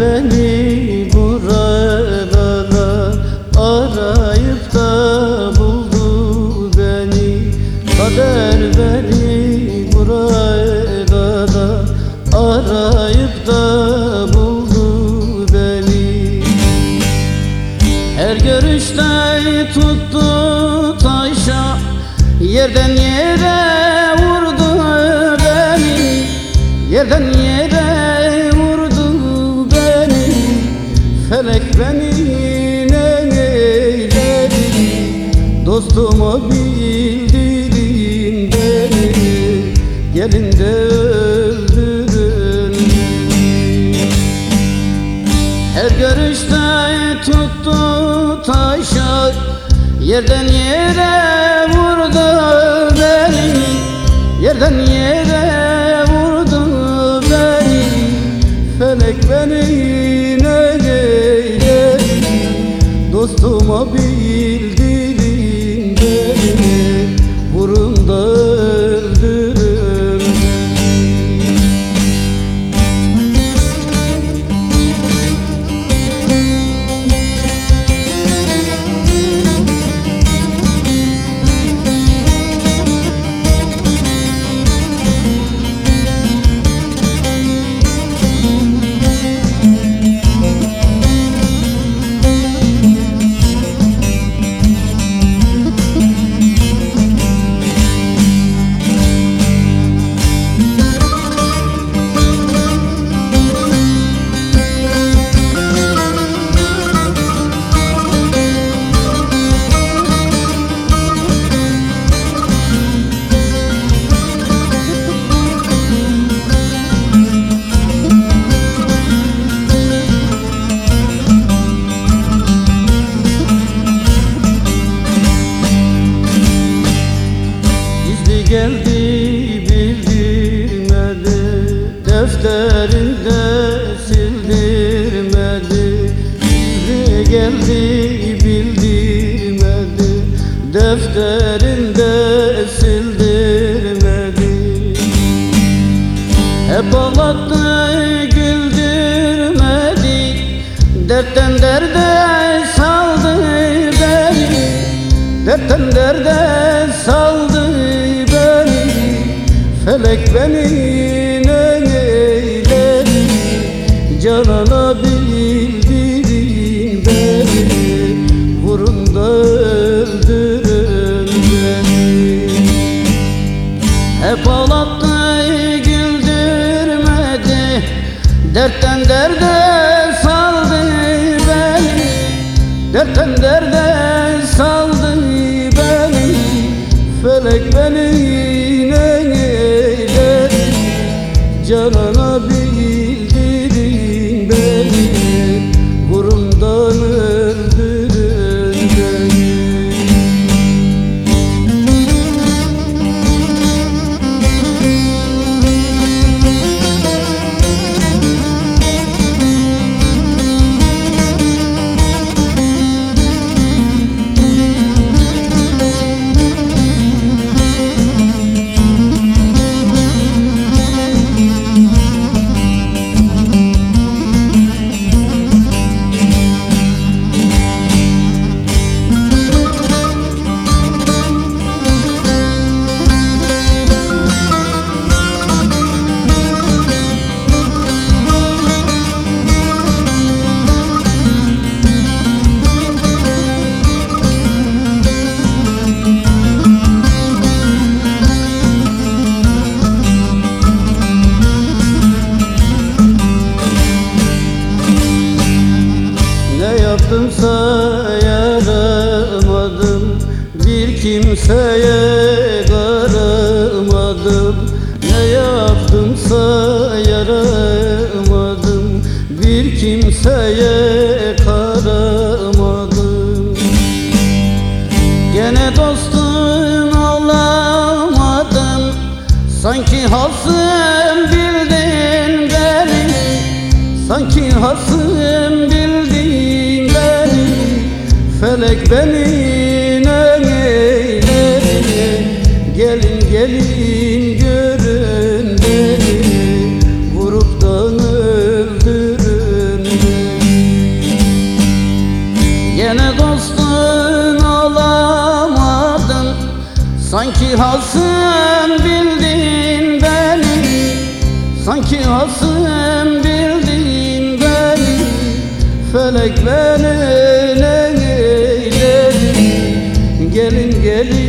beni buralara Arayıp da buldu beni. Kader beni buralara Arayıp da buldu beni. Her görüşte tuttu taşa Yerden yere vurdu beni. Yerden yere Beni her görüşte tuttu taşa Yerden yere vurdu beni. Yerden yere vurdu beni. Felek beni ne eyledi Dostuma bildirin geldi bildirmedi Defterinde sildirmedi Gizli geldi bildirmedi Defterinde sildirmedi Hep ağlattı güldürmedi. Dertten derde saldı beni Dertten derde Felek beni ne eyledi Canana bildirin beni. Vurun da öldürün beni. Hep ağlattı güldürmedi. Dertten derde saldı beni. Dertten derde saldı beni. Felek beni Canana kimseye karamadım Ne yaptımsa yaramadım. Bir kimseye karamadım. Gene dostum olamadım. Sanki hasım bildin beni. Sanki hasım bildin beni. Felek beni hasım bildin beni. Sanki hasım bildin beni. Felek beni ne eyledi Gelin gelin.